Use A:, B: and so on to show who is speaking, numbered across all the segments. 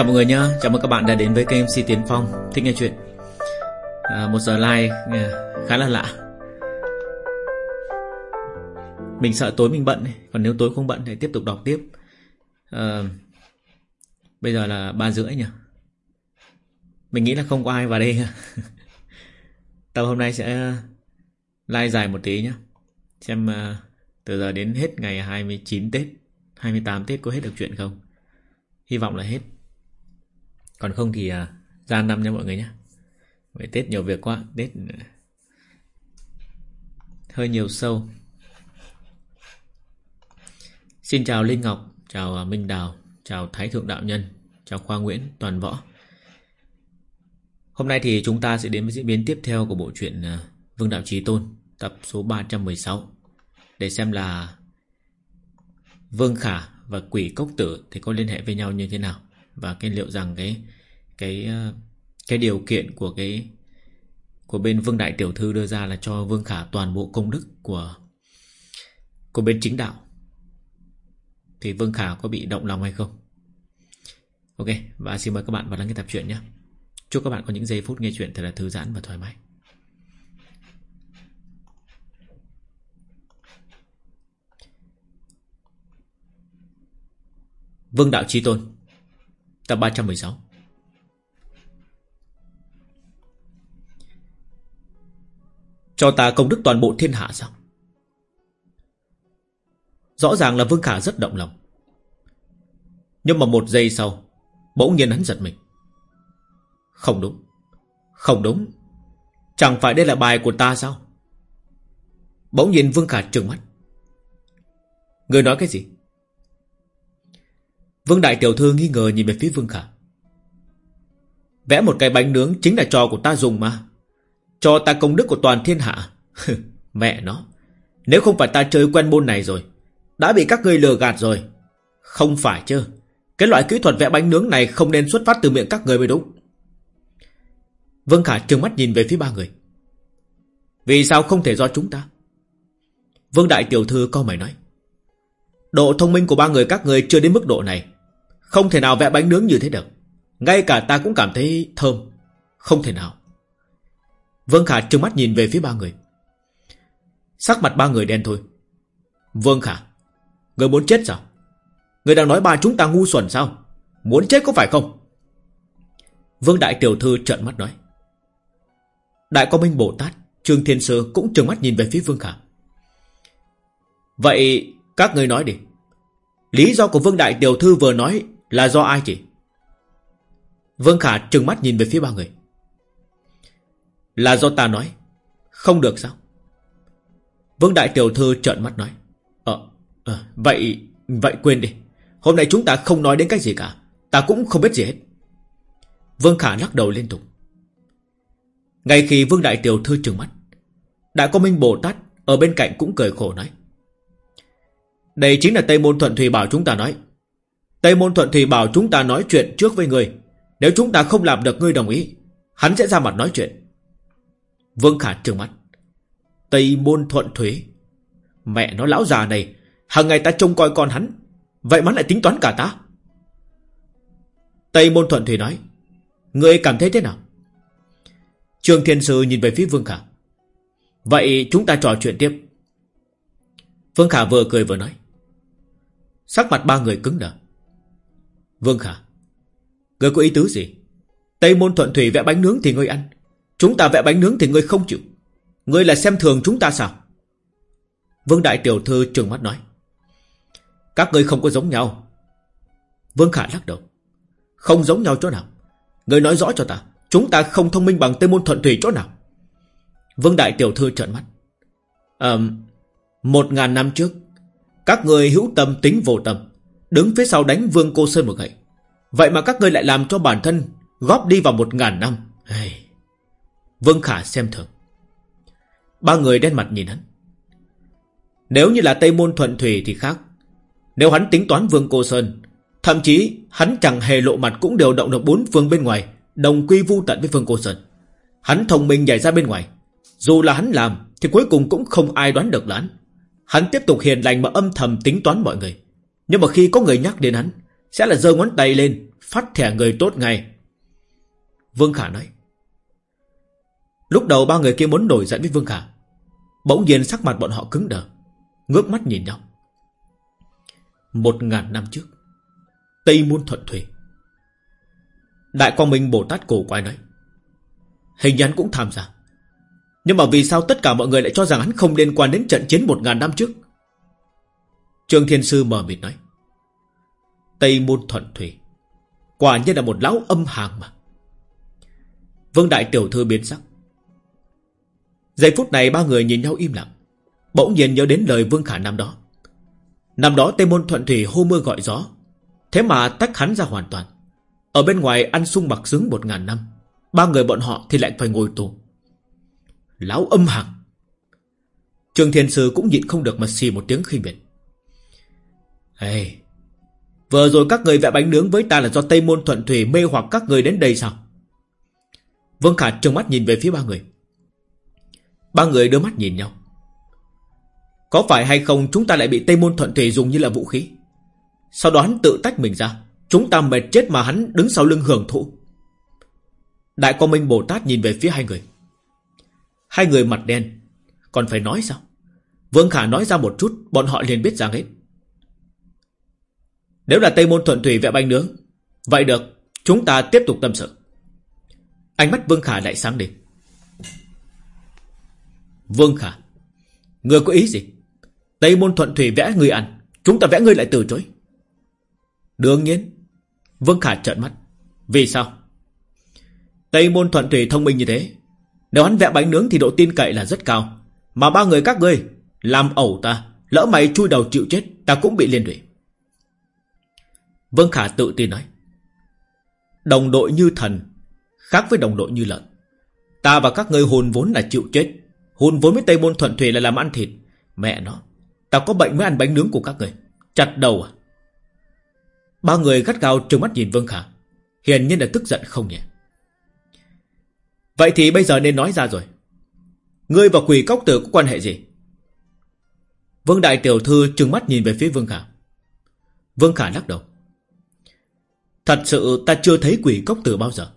A: chào mọi người nhé, chào mừng các bạn đã đến với kênh MC Tiến Phong. Thích nghe chuyện. À, Một giờ live khá là lạ. Mình sợ tối mình bận Còn nếu tối không bận thì tiếp tục đọc tiếp. À, Bây giờ là ba rưỡi nhỉ? Mình nghĩ là không có ai vào đây. Tập hôm nay sẽ live dài một tí nhé Xem à, từ giờ đến hết ngày 29 Tết 28 Tết có hết được chuyện không? Hy vọng là hết còn không thì à, ra năm nha mọi người nhé. Vậy Tết nhiều việc quá Tết à, hơi nhiều sâu. Xin chào Linh Ngọc Chào à, Minh Đào Chào Thái Thượng Đạo Nhân Chào Khoa Nguyễn Toàn Võ. Hôm nay thì chúng ta sẽ đến với diễn biến tiếp theo của bộ truyện à, Vương Đạo Trí Tôn Tập số 316 Để xem là Vương Khả và Quỷ Cốc Tử Thì có liên hệ với nhau như thế nào và cái liệu rằng cái cái ờ, cái điều kiện của cái, của bên Vương Đại Tiểu Thư đưa ra là cho Vương Khả toàn bộ công đức của của bên chính đạo. Thì Vương Khả có bị động lòng hay không? Ok, và xin mời các bạn vào lắng nghe tập truyện nhé. Chúc các bạn có những giây phút nghe chuyện thật là thư giãn và thoải mái. Vương Đạo Chi Tôn Tập 316 Cho ta công đức toàn bộ thiên hạ sao? Rõ ràng là Vương Khả rất động lòng. Nhưng mà một giây sau, Bỗng nhiên hắn giật mình. Không đúng Không đúng. Chẳng phải đây là bài của ta sao? Bỗng nhiên Vương Khả trừng mắt. Người nói cái gì? Vương Đại Tiểu Thư nghi ngờ nhìn về phía Vương Khả. Vẽ một cái bánh nướng chính là trò của ta dùng mà. Cho ta công đức của toàn thiên hạ. Mẹ nó. Nếu không phải ta chơi quen môn này rồi. Đã bị các ngươi lừa gạt rồi. Không phải chứ. Cái loại kỹ thuật vẽ bánh nướng này không nên xuất phát từ miệng các người mới đúng. Vương Khả trừng mắt nhìn về phía ba người. Vì sao không thể do chúng ta? Vương Đại Tiểu Thư câu mày nói. Độ thông minh của ba người các người chưa đến mức độ này. Không thể nào vẽ bánh nướng như thế được. Ngay cả ta cũng cảm thấy thơm. Không thể nào. Vương Khả trừng mắt nhìn về phía ba người. Sắc mặt ba người đen thôi. Vương Khả, người muốn chết sao? Người đang nói ba chúng ta ngu xuẩn sao? Muốn chết có phải không? Vương Đại Tiểu Thư trợn mắt nói. Đại Quang Minh Bồ Tát, Trương Thiên Sư cũng trừng mắt nhìn về phía Vương Khả. Vậy các người nói đi. Lý do của Vương Đại Tiểu Thư vừa nói là do ai chị? Vương Khả trừng mắt nhìn về phía ba người. Là do ta nói. Không được sao? Vương Đại Tiểu Thư trợn mắt nói. Ờ, à, vậy, vậy quên đi. Hôm nay chúng ta không nói đến cách gì cả. Ta cũng không biết gì hết. Vương Khả lắc đầu liên tục. Ngay khi Vương Đại Tiểu Thư trừng mắt, Đại Quang Minh Bồ Tát ở bên cạnh cũng cười khổ nói. Đây chính là Tây Môn Thuận Thủy bảo chúng ta nói. Tây Môn Thuận thì bảo chúng ta nói chuyện trước với người. Nếu chúng ta không làm được ngươi đồng ý, hắn sẽ ra mặt nói chuyện. Vương Khả trừng mắt. Tây Môn Thuận thuế. Mẹ nó lão già này, hàng ngày ta trông coi con hắn. Vậy mà lại tính toán cả ta. Tây Môn Thuận thì nói. Ngươi cảm thấy thế nào? Trương Thiên Sư nhìn về phía Vương Khả. Vậy chúng ta trò chuyện tiếp. Vương Khả vừa cười vừa nói. Sắc mặt ba người cứng đờ. Vương Khả. Ngươi có ý tứ gì? Tây môn thuận thủy vẽ bánh nướng thì ngươi ăn. Chúng ta vẽ bánh nướng thì ngươi không chịu. Ngươi là xem thường chúng ta sao? Vương Đại Tiểu Thư trừng mắt nói. Các ngươi không có giống nhau. Vương Khả lắc đầu. Không giống nhau chỗ nào. Ngươi nói rõ cho ta. Chúng ta không thông minh bằng Tây Môn Thuận Thủy chỗ nào. Vương Đại Tiểu Thư trợn mắt. Ờ, một ngàn năm trước, các người hữu tâm tính vô tâm, đứng phía sau đánh Vương Cô Sơn một gậy. Vậy mà các ngươi lại làm cho bản thân góp đi vào một ngàn năm. Hey. Vương Khả xem thường. Ba người đen mặt nhìn hắn. Nếu như là Tây Môn Thuận Thủy thì khác. Nếu hắn tính toán Vương Cô Sơn, thậm chí hắn chẳng hề lộ mặt cũng đều động được bốn phương bên ngoài, đồng quy vu tận với Vương Cô Sơn. Hắn thông minh nhảy ra bên ngoài. Dù là hắn làm, thì cuối cùng cũng không ai đoán được là hắn. Hắn tiếp tục hiền lành mà âm thầm tính toán mọi người. Nhưng mà khi có người nhắc đến hắn, sẽ là giơ ngón tay lên, phát thẻ người tốt ngay. Vương Khả nói. Lúc đầu ba người kia muốn nổi giận với Vương Khả. Bỗng nhiên sắc mặt bọn họ cứng đờ, ngước mắt nhìn nhau. Một ngàn năm trước, Tây Môn Thuận Thủy. Đại Quang Minh Bồ Tát cổ quái nói. Hình như hắn cũng tham gia. Nhưng mà vì sao tất cả mọi người lại cho rằng hắn không liên quan đến trận chiến một ngàn năm trước? Trương Thiên Sư mờ mịt nói. Tây Môn Thuận Thủy. Quả nhiên là một lão âm hàng mà. Vương Đại Tiểu Thư biến sắc. Giây phút này ba người nhìn nhau im lặng. Bỗng nhiên nhớ đến lời Vương Khả năm đó. Năm đó Tây Môn Thuận Thủy hô mưa gọi gió. Thế mà tách hắn ra hoàn toàn. Ở bên ngoài ăn sung mặc sướng một ngàn năm. Ba người bọn họ thì lại phải ngồi tù. Lão âm hằng. Trương Thiên Sư cũng nhịn không được mà xì một tiếng khinh biệt. Hey, vừa rồi các người vẽ bánh nướng với ta là do Tây Môn Thuận Thủy mê hoặc các người đến đây sao? Vương Khả trừng mắt nhìn về phía ba người. Ba người đưa mắt nhìn nhau. Có phải hay không chúng ta lại bị Tây Môn Thuận Thủy dùng như là vũ khí? Sau đó hắn tự tách mình ra. Chúng ta mệt chết mà hắn đứng sau lưng hưởng thụ. Đại Quang Minh Bồ Tát nhìn về phía hai người. Hai người mặt đen Còn phải nói sao Vương Khả nói ra một chút Bọn họ liền biết ra hết nếu là Tây Môn Thuận Thủy vẽ bánh nướng Vậy được Chúng ta tiếp tục tâm sự. Ánh mắt Vương Khả lại sáng đi Vương Khả Người có ý gì? Tây Môn Thuận Thủy vẽ người ăn Chúng ta vẽ người lại từ chối. Đương nhiên Vương Khả trợn mắt. Vì sao? Tây Môn Thuận Thủy thông minh như thế. Nếu hắn vẽ bánh nướng thì độ tin cậy là rất cao. Mà ba người các ngươi làm ẩu ta, lỡ mày chui đầu chịu chết, ta cũng bị liên lụy. Vương Khả tự tin nói. Đồng đội như thần, khác với đồng đội như lợn. Ta và các ngươi hồn vốn là chịu chết. Hồn vốn với Tây Môn Thuận Thủy là làm ăn thịt. Mẹ nó, ta có bệnh mới ăn bánh nướng của các người. Chặt đầu à? Ba người gắt gao trừng mắt nhìn Vương Khả. Hiển nhiên là tức giận không nhẹ. Vậy thì bây giờ nên nói ra rồi. Ngươi và quỷ cốc tử có quan hệ gì? Vương Đại Tiểu Thư trừng mắt nhìn về phía Vương Khả. Vương Khả lắc đầu. Thật sự ta chưa thấy quỷ cốc tử bao giờ.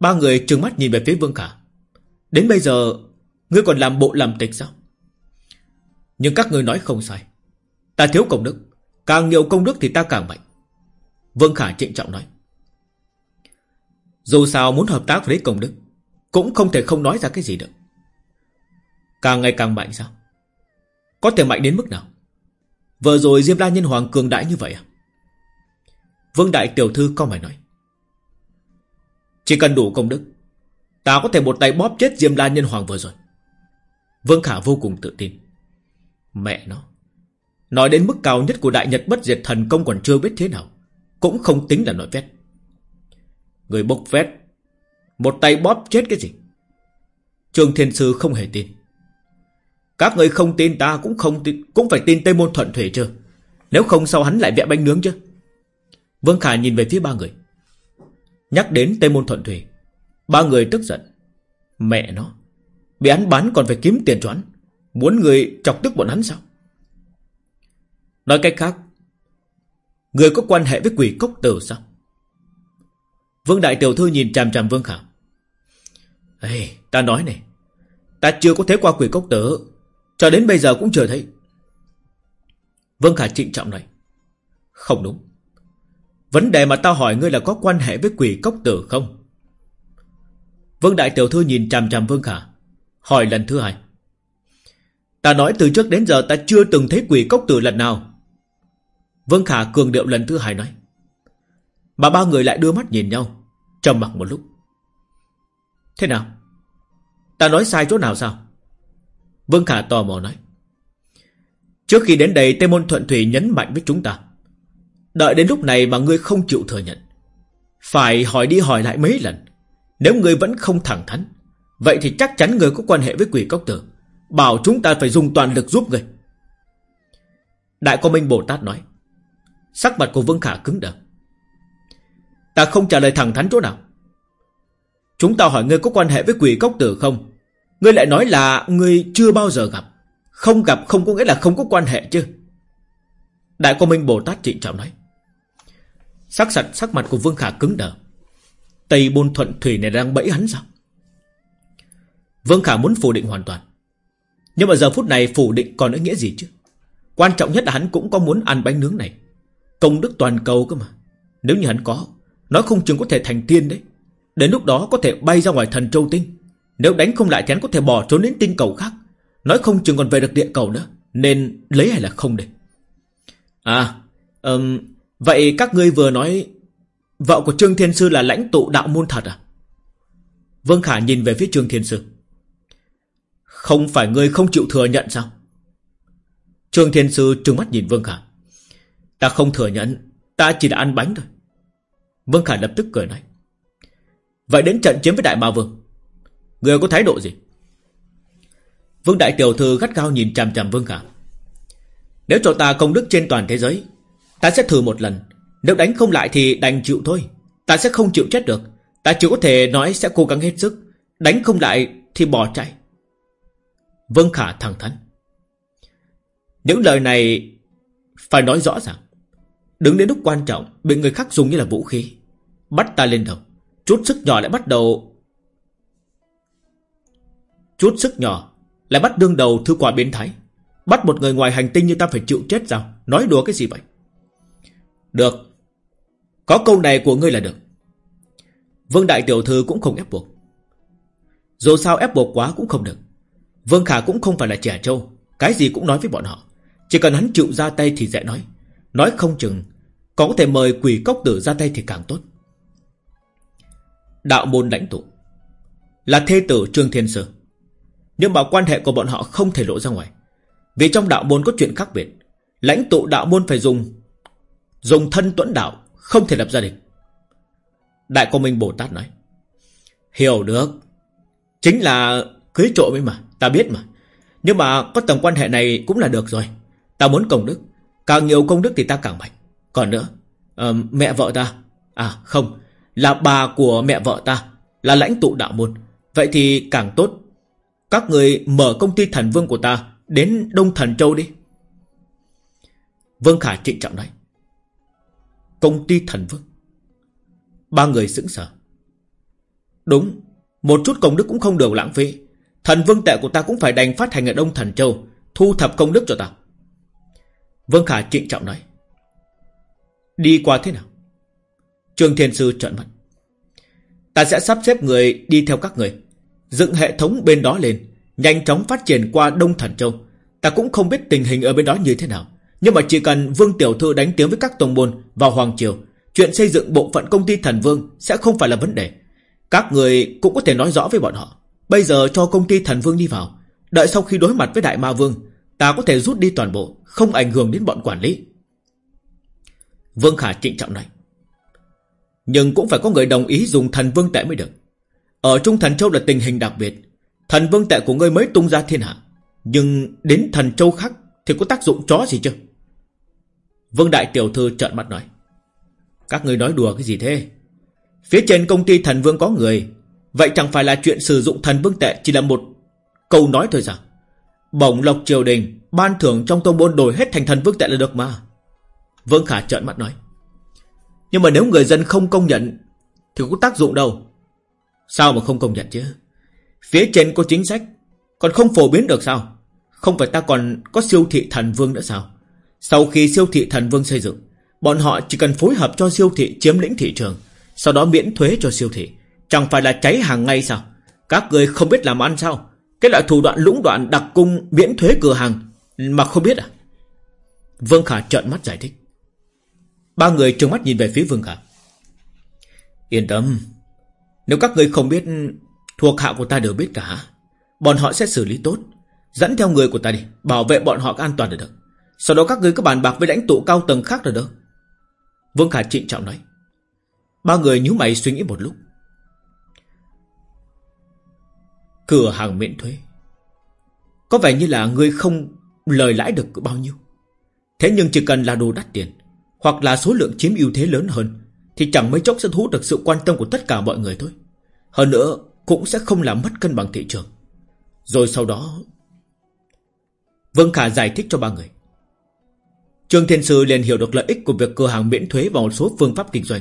A: Ba người trừng mắt nhìn về phía Vương Khả. Đến bây giờ, ngươi còn làm bộ làm tịch sao? Nhưng các ngươi nói không sai. Ta thiếu công đức. Càng nhiều công đức thì ta càng mạnh. Vương Khả trịnh trọng nói. Dù sao muốn hợp tác với công đức Cũng không thể không nói ra cái gì được Càng ngày càng mạnh sao Có thể mạnh đến mức nào Vừa rồi Diêm La Nhân Hoàng cường đại như vậy à Vương Đại Tiểu Thư có mày nói. Chỉ cần đủ công đức Ta có thể một tay bóp chết Diêm La Nhân Hoàng vừa rồi. Vương Khả vô cùng tự tin. Mẹ nó Nói đến mức cao nhất của Đại Nhật Bất Diệt Thần Công còn chưa biết thế nào Cũng không tính là nói vét. Người bốc vét Một tay bóp chết cái gì? Trường Thiên Sư không hề tin. Các người không tin ta cũng không tin, cũng phải tin Tây Môn Thuận Thủy chứ. Nếu không sao hắn lại vẽ bánh nướng chứ? Vương Khả nhìn về phía ba người. Nhắc đến Tây Môn Thuận Thủy Ba người tức giận. Mẹ nó Bị hắn bán còn phải kiếm tiền cho hắn. Muốn người chọc tức bọn hắn sao? Nói cách khác Người có quan hệ với quỷ cốc tử sao? Vương Đại Tiểu Thư nhìn chằm chằm Vương Khả Ê, Ta nói này Ta chưa có thấy qua quỷ cốc tử Cho đến bây giờ cũng chưa thấy. Vương Khả trịnh trọng nói Không đúng. Vấn đề mà tao hỏi ngươi là có quan hệ với quỷ cốc tử không? Vương Đại Tiểu Thư nhìn chằm chằm Vương Khả, Hỏi lần thứ hai. Ta nói từ trước đến giờ ta chưa từng thấy quỷ cốc tử lần nào. Vương Khả cường điệu lần thứ hai nói. Mà ba người lại đưa mắt nhìn nhau, trầm mặc một lúc. Thế nào? Ta nói sai chỗ nào sao? Vương Khả tò mò nói. Trước khi đến đây Tây Môn Thuận Thủy nhấn mạnh với chúng ta. Đợi đến lúc này mà ngươi không chịu thừa nhận. Phải hỏi đi hỏi lại mấy lần. Nếu ngươi vẫn không thẳng thắn, Vậy thì chắc chắn ngươi có quan hệ với quỷ cốc tử, Bảo chúng ta phải dùng toàn lực giúp ngươi. Đại Quang Minh Bồ Tát nói. Sắc mặt của Vương Khả cứng đờ. Ta không trả lời thẳng thắn chỗ nào. Chúng ta hỏi ngươi có quan hệ với quỷ cốc tử không? Ngươi lại nói là Ngươi chưa bao giờ gặp. Không gặp không có nghĩa là không có quan hệ chứ. Đại Quang Minh Bồ Tát trịnh trọng nói. Sắc sạch sắc mặt của Vương Khả cứng đờ. Tây Bôn Thuận Thủy này đang bẫy hắn sao? Vương Khả muốn phủ định hoàn toàn. Nhưng mà giờ phút này phủ định còn ý nghĩa gì chứ? Quan trọng nhất là hắn cũng có muốn ăn bánh nướng này. Công đức toàn cầu cơ mà. Nếu như hắn có Nói không chừng có thể thành tiên đấy. Đến lúc đó có thể bay ra ngoài thần châu tinh. Nếu đánh không lại thì hắn có thể bỏ trốn đến tinh cầu khác. Nói không chừng còn về được địa cầu nữa. Nên lấy hay là không đây? À um, Vậy các ngươi vừa nói Vợ của Trương Thiên Sư là lãnh tụ đạo môn thật à? Vương Khả nhìn về phía Trương Thiên Sư. Không phải ngươi không chịu thừa nhận sao? Trương Thiên Sư trừng mắt nhìn Vương Khả. Ta không thừa nhận, Ta chỉ đã ăn bánh thôi. Vương Khả lập tức cười nói. Vậy đến trận chiến với Đại Ma Vương Người có thái độ gì? Vương Đại Tiểu Thư gắt gao nhìn chằm chằm Vương Khả. Nếu cho ta công đức trên toàn thế giới Ta sẽ thử một lần. Nếu đánh không lại thì đành chịu thôi. Ta sẽ không chịu chết được. Ta chỉ có thể nói sẽ cố gắng hết sức. Đánh không lại thì bỏ chạy. Vương Khả thẳng thắn. Những lời này Phải nói rõ ràng. Đứng đến lúc quan trọng, Bị người khác dùng như là vũ khí, Bắt ta lên đầu. Chút sức nhỏ lại bắt đầu Chút sức nhỏ Lại bắt đương đầu thư quả biến thái. Bắt một người ngoài hành tinh như ta phải chịu chết sao? Nói đùa cái gì vậy? Được. Có câu này của ngươi là được. Vương Đại Tiểu Thư cũng không ép buộc. Dù sao ép buộc quá cũng không được. Vương Khả cũng không phải là trẻ trâu, Cái gì cũng nói với bọn họ. Chỉ cần hắn chịu ra tay thì dễ nói. Nói không chừng, Có thể mời quỷ cốc tử ra tay thì càng tốt. Đạo môn lãnh tụ. Là thê tử Trương Thiên Sư Nhưng mà quan hệ của bọn họ không thể lộ ra ngoài. Vì trong đạo môn có chuyện khác biệt, Lãnh tụ đạo môn phải dùng Dùng thân tuẫn đạo Không thể lập gia đình. Đại Quang Minh Bồ Tát nói Hiểu được. Chính là cưới trộm ấy mà Ta biết mà. Nhưng mà có tầng quan hệ này cũng là được rồi. Ta muốn công đức. Càng nhiều công đức thì ta càng mạnh. Còn nữa uh, Mẹ vợ ta À không Là bà của mẹ vợ ta Là lãnh tụ đạo môn. Vậy thì càng tốt. Các người mở công ty thần vương của ta Đến Đông Thần Châu đi. Vương Khả trịnh trọng nói Công ty thần vương. Ba người sững sờ. Đúng, Một chút công đức cũng không được lãng phí. Thần vương tệ của ta cũng phải đành phát hành ở Đông Thần Châu, Thu thập công đức cho ta. Vương Khả trịnh trọng nói. Đi qua thế nào? Trương Thiên Sư trợn mắt. Ta sẽ sắp xếp người đi theo các người. Dựng hệ thống bên đó lên, Nhanh chóng phát triển qua Đông Thần Châu. Ta cũng không biết tình hình ở bên đó như thế nào. Nhưng mà chỉ cần Vương Tiểu Thư đánh tiếng với các tổng môn Vào Hoàng Triều, Chuyện xây dựng bộ phận công ty Thần Vương Sẽ không phải là vấn đề. Các người cũng có thể nói rõ với bọn họ. Bây giờ cho công ty Thần Vương đi vào, Đợi sau khi đối mặt với Đại Ma Vương, Ta có thể rút đi toàn bộ, Không ảnh hưởng đến bọn quản lý. Vương Khả trịnh trọng nói Nhưng cũng phải có người đồng ý dùng thần vương tệ mới được. Ở Trung Thần Châu là tình hình đặc biệt. Thần vương tệ của ngươi mới tung ra thiên hạ. Nhưng đến thần châu khác Thì có tác dụng chó gì chứ? Vương Đại Tiểu Thư trợn mắt nói. Các người nói đùa cái gì thế? Phía trên công ty thần vương có người. Vậy chẳng phải là chuyện sử dụng thần vương tệ Chỉ là một câu nói thôi sao? Bổng lộc triều đình, Ban thưởng trong tông môn đổi hết thành thần vương tệ là được mà. Vương Khả trợn mắt nói. Nhưng mà nếu người dân không công nhận Thì có tác dụng đâu. Sao mà không công nhận chứ? Phía trên có chính sách, Còn không phổ biến được sao? Không phải ta còn có siêu thị thần vương nữa sao? Sau khi siêu thị thần vương xây dựng, Bọn họ chỉ cần phối hợp cho siêu thị chiếm lĩnh thị trường, Sau đó miễn thuế cho siêu thị. Chẳng phải là cháy hàng ngay sao? Các người không biết làm ăn sao? Cái loại thủ đoạn lũng đoạn đặc cung miễn thuế cửa hàng Mà không biết à? Vương Khả trợn mắt giải thích. Ba người trừng mắt nhìn về phía Vương Khả. Yên tâm, Nếu các người không biết, Thuộc hạ của ta đều biết cả, Bọn họ sẽ xử lý tốt. Dẫn theo người của ta đi, Bảo vệ bọn họ an toàn được. Sau đó các người cứ bàn bạc với lãnh tụ cao tầng khác rồi đó. Vương Khả trịnh trọng nói. Ba người nhíu mày suy nghĩ một lúc. Cửa hàng miễn thuế. Có vẻ như là người không lời lãi được bao nhiêu. Thế nhưng chỉ cần là đồ đắt tiền, Hoặc là số lượng chiếm ưu thế lớn hơn, Thì chẳng mấy chốc sẽ thu được sự quan tâm của tất cả mọi người thôi. Hơn nữa, Cũng sẽ không làm mất cân bằng thị trường. Rồi sau đó, Vương Khả giải thích cho ba người. Trương Thiên Sư liền hiểu được lợi ích của việc cửa hàng miễn thuế và một số phương pháp kinh doanh,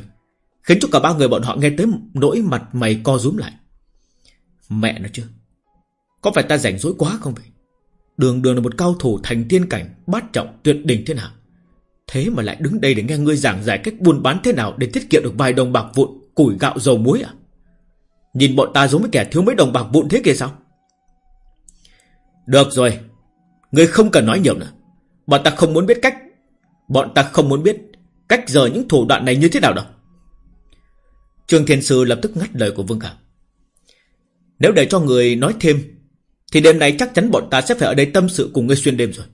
A: Khiến cho cả ba người bọn họ nghe tới nỗi mặt mày co rúm lại. Mẹ nó chứ, Có phải ta rảnh rỗi quá không vậy? Đường đường là một cao thủ thành tiên cảnh, Bát trọng, tuyệt đỉnh thế nào Thế mà lại đứng đây để nghe ngươi giảng giải cách buôn bán thế nào Để tiết kiệm được vài đồng bạc vụn, Củi gạo dầu muối à? Nhìn bọn ta giống với kẻ thiếu mấy đồng bạc vụn thế kia sao? Được rồi, Ngươi không cần nói nhiều nữa. Bọn ta không muốn biết cách Bọn ta không muốn biết Cách giờ những thủ đoạn này như thế nào đâu. Trương Thiên Sư lập tức ngắt lời của Vương Khả Nếu để cho người nói thêm, Thì đêm nay chắc chắn bọn ta sẽ phải ở đây tâm sự cùng ngươi xuyên đêm rồi.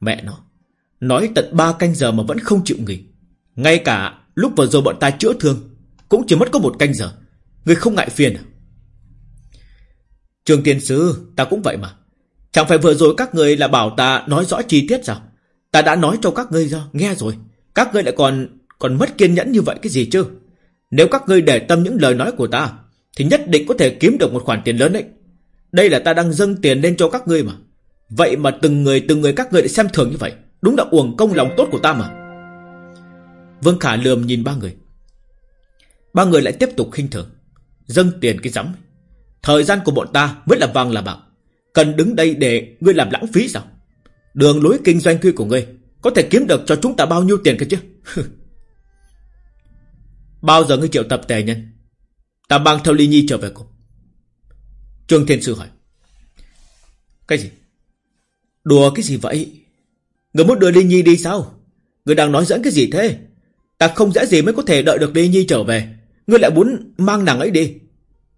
A: Mẹ nó, Nói tận ba canh giờ mà vẫn không chịu nghỉ. Ngay cả lúc vừa rồi bọn ta chữa thương, Cũng chỉ mất có một canh giờ. Người không ngại phiền à? Trường Thiên sư, Ta cũng vậy mà. Chẳng phải vừa rồi các người là bảo ta nói rõ chi tiết sao? Ta đã nói cho các ngươi ra, nghe rồi. Các ngươi lại còn còn mất kiên nhẫn như vậy cái gì chứ? Nếu các ngươi để tâm những lời nói của ta, Thì nhất định có thể kiếm được một khoản tiền lớn đấy. Đây là ta đang dâng tiền lên cho các ngươi mà. Vậy mà từng người từng người các ngươi lại xem thường như vậy. Đúng là uổng công lòng tốt của ta mà. Vương Khả lườm nhìn ba người. Ba người lại tiếp tục khinh thường. Dâng tiền cái rắm. Thời gian của bọn ta mới là vàng là bạc. Cần đứng đây để ngươi làm lãng phí sao? Đường lối kinh doanh kia của ngươi, Có thể kiếm được cho chúng ta bao nhiêu tiền cơ chứ? Bao giờ ngươi triệu tập tề nhân, Ta mang theo Ly Nhi trở về cùng. Trương Thiên Sư hỏi. Cái gì? Đùa cái gì vậy? Người muốn đưa Ly Nhi đi sao? Người đang nói dẫn cái gì thế? Ta không dễ gì mới có thể đợi được Ly Nhi trở về. Ngươi lại muốn mang nàng ấy đi.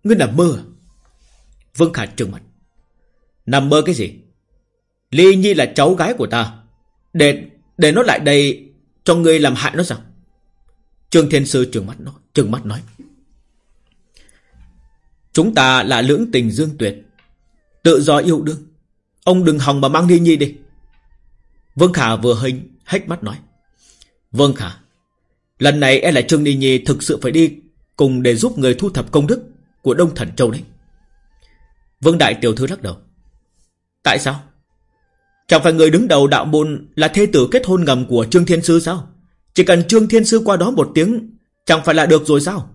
A: Ngươi nằm mơ à? Vương Khả trừng mặt Nằm mơ cái gì? Ly Nhi là cháu gái của ta. Để để nó lại đây, Cho ngươi làm hại nó sao? Trương Thiên Sư trừng mắt nó Trừng mắt nói. Chúng ta là lưỡng tình dương tuyệt. Tự do yêu đương. Ông đừng hòng mà mang Ly Nhi đi. Vương Khả vừa hình, hách mắt nói. Vương Khả, Lần này e là Trương Ly Nhi thực sự phải đi Cùng để giúp người thu thập công đức Của Đông Thần Châu đấy. Vương Đại Tiểu Thư lắc đầu. Tại sao? Chẳng phải người đứng đầu đạo môn Là thê tử kết hôn ngầm của Trương Thiên Sư sao? Chỉ cần Trương Thiên Sư qua đó một tiếng, Chẳng phải là được rồi sao?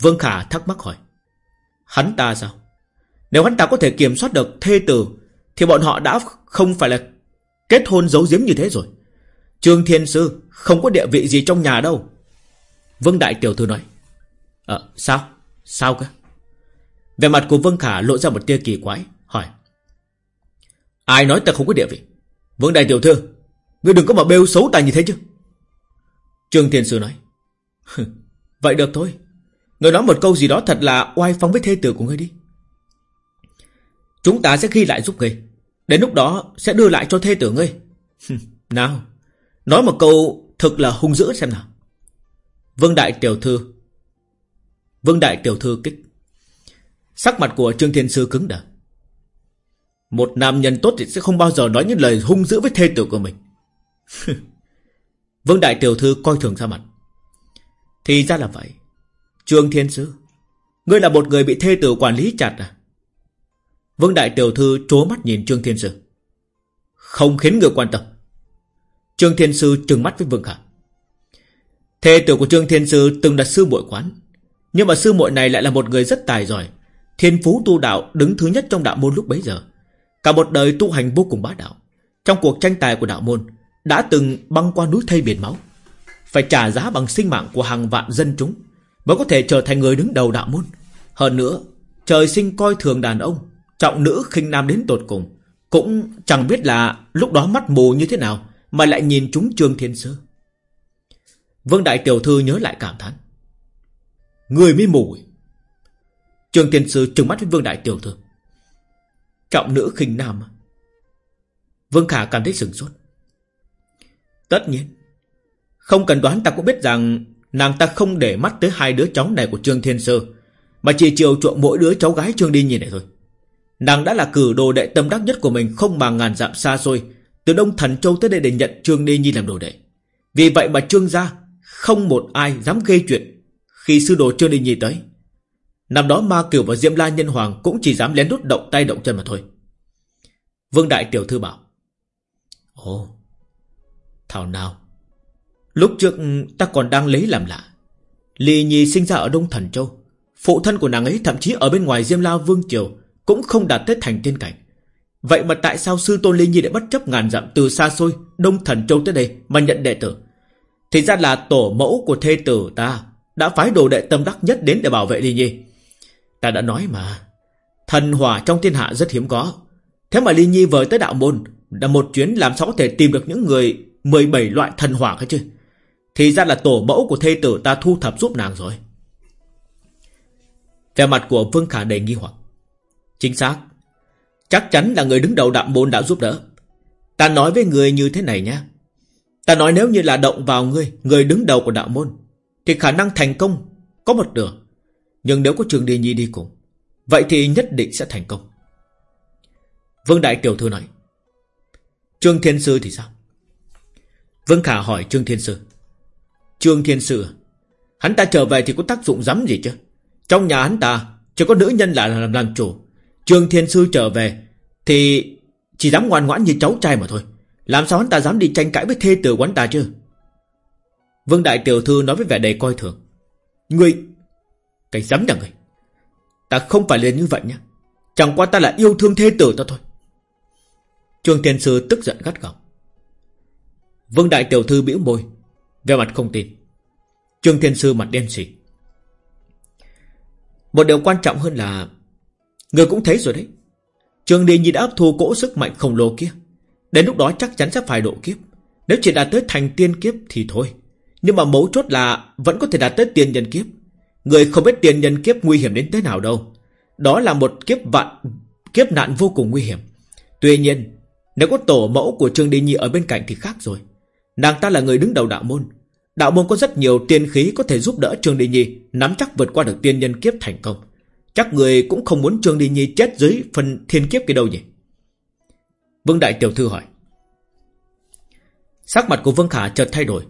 A: Vương Khả thắc mắc hỏi. Hắn ta sao? Nếu hắn ta có thể kiểm soát được thê tử, Thì bọn họ đã không phải là Kết hôn giấu giếm như thế rồi. Trương Thiên Sư không có địa vị gì trong nhà đâu. Vương Đại Tiểu Thư nói. Ờ sao? Sao cơ? Về mặt của Vương Khả lộ ra một tia kỳ quái, Hỏi. Ai nói ta không có địa vị? Vương Đại Tiểu Thư, Ngươi đừng có mà bêu xấu ta như thế chứ. Trương Thiên Sư nói Vậy được thôi. Ngươi nói một câu gì đó thật là oai phong với thê tử của ngươi đi. Chúng ta sẽ ghi lại giúp ngươi. Đến lúc đó sẽ đưa lại cho thê tử ngươi. Nào, Nói một câu thật là hung dữ xem nào. Vương Đại Tiểu Thư, Vương Đại Tiểu Thư kích. Sắc mặt của Trương Thiên Sư cứng đờ. Một nam nhân tốt thì sẽ không bao giờ nói những lời hung dữ với thê tử của mình. Vương Đại Tiểu Thư coi thường ra mặt. Thì ra là vậy. Trương Thiên Sư, Ngươi là một người bị thê tử quản lý chặt à? Vương Đại Tiểu Thư trố mắt nhìn Trương Thiên Sư. Không khiến người quan tâm. Trương Thiên Sư trừng mắt với Vương Khả. Thê tử của Trương Thiên Sư từng là sư muội quán, Nhưng mà sư muội này lại là một người rất tài giỏi, Thiên phú tu đạo đứng thứ nhất trong đạo môn lúc bấy giờ. Cả một đời tu hành vô cùng bá đạo. Trong cuộc tranh tài của đạo môn, Đã từng băng qua núi thây biển máu. Phải trả giá bằng sinh mạng của hàng vạn dân chúng, Mới có thể trở thành người đứng đầu đạo môn. Hơn nữa, Trời sinh coi thường đàn ông, Trọng nữ khinh nam đến tột cùng, Cũng chẳng biết là lúc đó mắt mù như thế nào Mà lại nhìn chúng Trương Thiên Sư Vương Đại Tiểu Thư nhớ lại cảm thán. Người mới mù. Trương Thiên Sư trừng mắt với Vương Đại Tiểu Thư. Trọng nữ khinh nam. Vương Khả cảm thấy sừng sốt. Tất nhiên, Không cần đoán ta cũng biết rằng Nàng ta không để mắt tới hai đứa cháu này của Trương Thiên sơ, Mà chỉ chiều chuộng mỗi đứa cháu gái Trương Đi nhìn này thôi. Nàng đã là cử đồ đệ tâm đắc nhất của mình Không mà ngàn dặm xa xôi, Từ Đông Thần Châu tới đây để nhận Trương Đi Nhi làm đồ đệ. Vì vậy mà Trương gia Không một ai dám gây chuyện Khi sư đồ Trương Đi Nhi tới. Năm đó Ma Kiều và Diêm La Nhân Hoàng Cũng chỉ dám lén đút động tay động chân mà thôi. Vương Đại Tiểu Thư bảo, Ồ, Thảo nào, Lúc trước ta còn đang lấy làm lạ, Lì Nhi sinh ra ở Đông Thần Châu, Phụ thân của nàng ấy thậm chí ở bên ngoài Diêm La Vương Triều Cũng không đạt tới thành tiên cảnh. Vậy mà tại sao sư tôn Lê Nhi lại bất chấp ngàn dặm từ xa xôi Đông Thần Châu tới đây mà nhận đệ tử? Thì ra là tổ mẫu của thê tử ta Đã phái đồ đệ tâm đắc nhất đến để bảo vệ Lê Nhi Ta đã nói mà. Thần hỏa trong thiên hạ rất hiếm có. Thế mà Ly Nhi vời tới đạo môn, Là một chuyến làm sao có thể tìm được những người 17 loại thần hỏa cơ chứ? Thì ra là tổ mẫu của thê tử ta thu thập giúp nàng rồi. Vẻ mặt của Vương Khả đầy nghi hoặc. Chính xác. Chắc chắn là người đứng đầu đạo môn đã giúp đỡ. Ta nói với người như thế này nhé. Ta nói nếu như là động vào ngươi Người đứng đầu của đạo môn, Thì khả năng thành công Có một nửa. Nhưng nếu có Trường Đi Nhi đi cùng Vậy thì nhất định sẽ thành công. Vương Đại Tiểu Thư nói Trương Thiên Sư thì sao? Vương Khả hỏi Trương Thiên Sư Trương Thiên Sư à, Hắn ta trở về thì có tác dụng dám gì chứ? Trong nhà hắn ta Chỉ có nữ nhân là làm, làm chủ Trương Thiên Sư trở về Thì chỉ dám ngoan ngoãn như cháu trai mà thôi. Làm sao hắn ta dám đi tranh cãi với thê tử quán ta chứ? Vương Đại Tiểu Thư nói với vẻ đầy coi thường Ngươi cái dám nhà người Ta không phải là như vậy nhá Chẳng qua ta là yêu thương thê tử ta thôi. Trương Thiên Sư tức giận gắt gỏng. Vương Đại Tiểu Thư bĩu môi Về mặt không tin. Trương Thiên Sư mặt đen xỉ Một điều quan trọng hơn là, Người cũng thấy rồi đấy. Trương Đi Nhi đã ấp thu cỗ sức mạnh khổng lồ kia. Đến lúc đó chắc chắn sẽ phải độ kiếp. Nếu chỉ đạt tới thành tiên kiếp thì thôi. Nhưng mà mấu chốt là Vẫn có thể đạt tới tiền nhân kiếp. Người không biết tiền nhân kiếp nguy hiểm đến thế nào đâu. Đó là một kiếp vạn, Kiếp nạn vô cùng nguy hiểm. Tuy nhiên, Nếu có tổ mẫu của Trương Đi Nhi ở bên cạnh thì khác rồi. Nàng ta là người đứng đầu đạo môn. Đạo môn có rất nhiều tiên khí có thể giúp đỡ Trương Đi Nhi, Nắm chắc vượt qua được tiên nhân kiếp thành công. Chắc người cũng không muốn Trương Đi Nhi chết dưới phần thiên kiếp kia đâu nhỉ? Vương Đại Tiểu Thư hỏi. Sắc mặt của Vương Khả chợt thay đổi.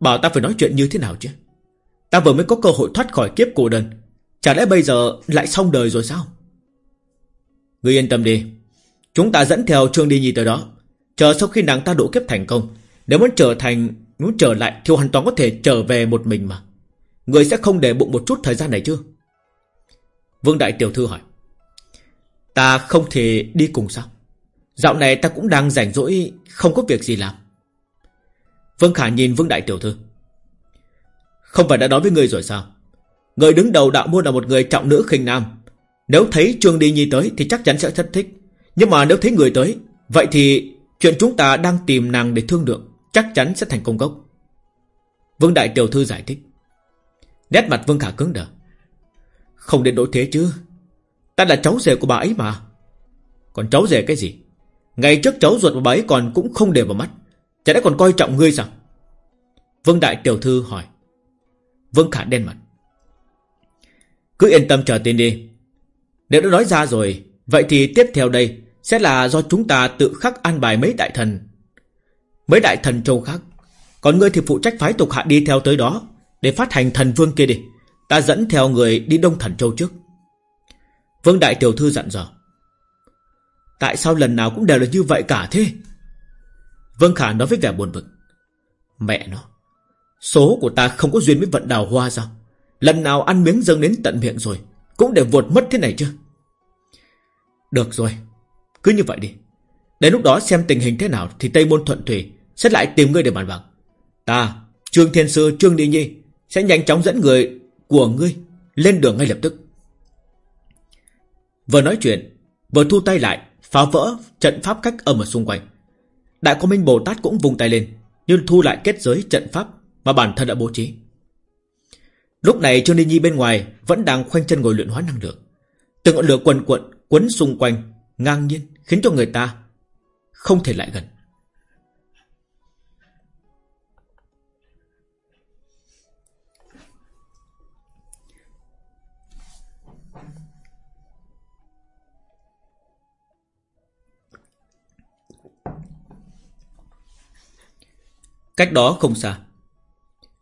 A: Bảo ta phải nói chuyện như thế nào chứ? Ta vừa mới có cơ hội thoát khỏi kiếp cổ đơn. Chả lẽ bây giờ lại xong đời rồi sao? Ngươi yên tâm đi. Chúng ta dẫn theo Trương Đi Nhi tới đó. Chờ sau khi nàng ta độ kiếp thành công, Nếu muốn trở thành, Muốn trở lại thì hoàn toàn có thể trở về một mình mà. Người sẽ không để bụng một chút thời gian này chứ? Vương Đại Tiểu Thư hỏi. Ta không thể đi cùng sao? Dạo này ta cũng đang rảnh rỗi, Không có việc gì làm. Vương Khả nhìn Vương Đại Tiểu Thư. Không phải đã nói với người rồi sao? Người đứng đầu đạo môn là một người trọng nữ khinh nam. Nếu thấy Trương Đi Nhi tới Thì chắc chắn sẽ thất thích. Nhưng mà nếu thấy người tới, Vậy thì chuyện chúng ta đang tìm nàng để thương lượng Chắc chắn sẽ thành công gốc. Vương Đại Tiểu Thư giải thích. Nét mặt Vương Khả cứng đờ. Không đến nỗi thế chứ. Ta là cháu rể của bà ấy mà. Còn cháu rể cái gì? Ngày trước cháu ruột của bà ấy còn cũng không để vào mắt. Chả đã còn coi trọng ngươi sao? Vương Đại Tiểu Thư hỏi. Vương Khả đen mặt. Cứ yên tâm chờ tin đi. Nếu đã nói ra rồi, Vậy thì tiếp theo đây Sẽ là do chúng ta tự khắc an bài mấy đại thần. Mấy đại thần châu khác. Còn ngươi thì phụ trách phái tục hạ đi theo tới đó, Để phát hành thần vương kia đi. Ta dẫn theo người đi Đông Thần Châu trước. Vương Đại Tiểu Thư dặn dò. Tại sao lần nào cũng đều là như vậy cả thế? Vương Khả nói với vẻ buồn bực. Mẹ nó Số của ta không có duyên với vận đào hoa sao? Lần nào ăn miếng dâng đến tận miệng rồi Cũng để vụt mất thế này chứ. Được rồi Cứ như vậy đi. Đến lúc đó xem tình hình thế nào Thì Tây Môn Thuận Thủy Sẽ lại tìm ngươi để bàn bạc. Ta, Trương Thiên Sư, Trương Đi Nhi Sẽ nhanh chóng dẫn người của ngươi Lên đường ngay lập tức. Vừa nói chuyện Vừa thu tay lại Phá vỡ trận pháp cách âm ở xung quanh. Đại Quang Minh Bồ Tát cũng vung tay lên Nhưng thu lại kết giới trận pháp mà bản thân đã bố trí. Lúc này Trương Ninh Nhi bên ngoài Vẫn đang khoanh chân ngồi luyện hóa năng lượng. Từng ngọn lửa quần quận quấn xung quanh, Ngang nhiên khiến cho người ta Không thể lại gần. Cách đó không xa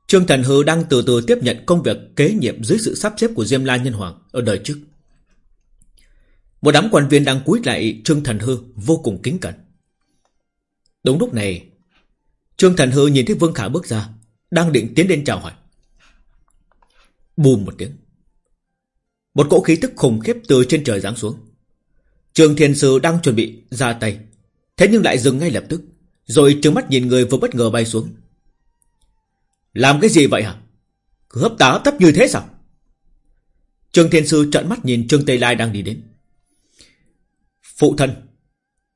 A: Trương Thần Hư đang từ từ tiếp nhận công việc kế nhiệm dưới sự sắp xếp của Diêm La Nhân Hoàng ở đời trước. Một đám quan viên đang cúi lại Trương Thần Hư vô cùng kính cẩn. Đúng lúc này, Trương Thần Hư nhìn thấy Vương Khả bước ra, đang định tiến lên chào hỏi. Bùm một tiếng. Một cỗ khí tức khủng khiếp từ trên trời giáng xuống. Trương Thiên Sư đang chuẩn bị ra tay, thế nhưng lại dừng ngay lập tức. Rồi trừng mắt nhìn người vừa bất ngờ bay xuống làm cái gì vậy hả? Cứ hấp tá tấp như thế sao? Trương Thiên Sư trợn mắt nhìn Trương Tây Lai đang đi đến. Phụ thân,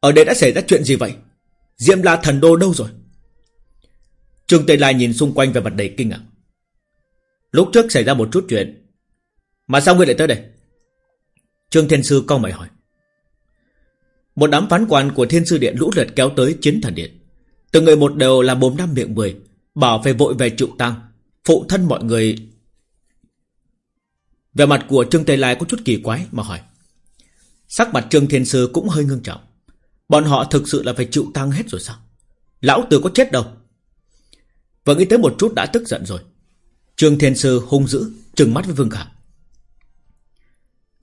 A: Ở đây đã xảy ra chuyện gì vậy? Diệm La thần đô đâu rồi? Trương Tây Lai nhìn xung quanh về mặt đầy kinh ngạc. Lúc trước xảy ra một chút chuyện, Mà sao ngươi lại tới đây? Trương Thiên Sư câu mày hỏi. Một đám phán quan của Thiên Sư Điện lũ lượt kéo tới chiến thần điện. Từng người một đều là bốn năm miệng mười Bảo phải vội về trụ tăng Phụ thân mọi người. Về mặt của Trương Tây Lai có chút kỳ quái mà hỏi. Sắc mặt Trương Thiên Sư cũng hơi ngưng trọng. Bọn họ thực sự là phải chịu tăng hết rồi sao? Lão tử có chết đâu? Vừa nghĩ tới một chút đã tức giận rồi. Trương Thiên Sư hung dữ, Trừng mắt với Vương Khả.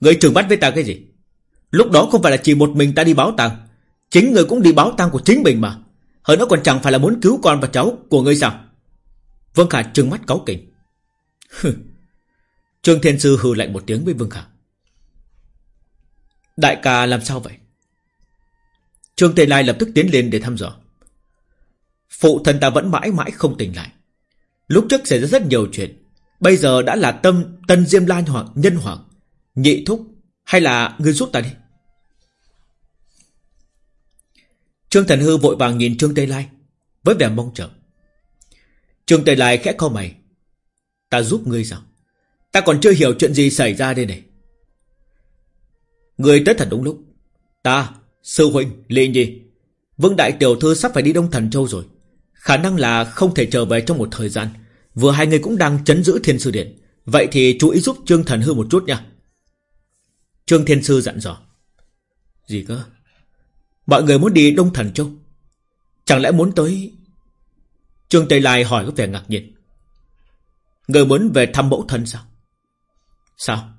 A: Người trừng mắt với ta cái gì? Lúc đó không phải là chỉ một mình ta đi báo tang Chính người cũng đi báo tang của chính mình mà. Hơn nữa còn chẳng phải là muốn cứu con và cháu của ngươi sao? Vương Khả trừng mắt cáu kỉnh. Trương Thiên Sư hừ lạnh một tiếng với Vương Khả. Đại ca làm sao vậy? Trương Tề Lai lập tức tiến lên để thăm dò. Phụ thân ta vẫn mãi mãi không tỉnh lại. Lúc trước xảy ra rất nhiều chuyện. Bây giờ đã là tâm, Tân Diêm Lan Hoàng Nhân Hoàng, Nhị Thúc Hay là người giúp ta đi. Trương Thần Hư vội vàng nhìn Trương Tây Lai Với vẻ mong chờ. Trương Tề Lai khẽ co mày. Ta giúp ngươi sao? Ta còn chưa hiểu chuyện gì xảy ra đây này. Ngươi tới thật đúng lúc. Ta, Sư Huynh, Lê Nhi Vương Đại Tiểu Thư sắp phải đi Đông Thần Châu rồi. Khả năng là không thể trở về trong một thời gian. Vừa hai người cũng đang chấn giữ Thiên Sư Điện. Vậy thì chú ý giúp Trương Thần Hư một chút nha. Trương Thiên Sư dặn dò. Gì cơ? Mọi người muốn đi Đông Thần Châu. Chẳng lẽ muốn tới Trương Tây Lai hỏi có vẻ ngạc nhiên. Người muốn về thăm mẫu thân sao? Sao?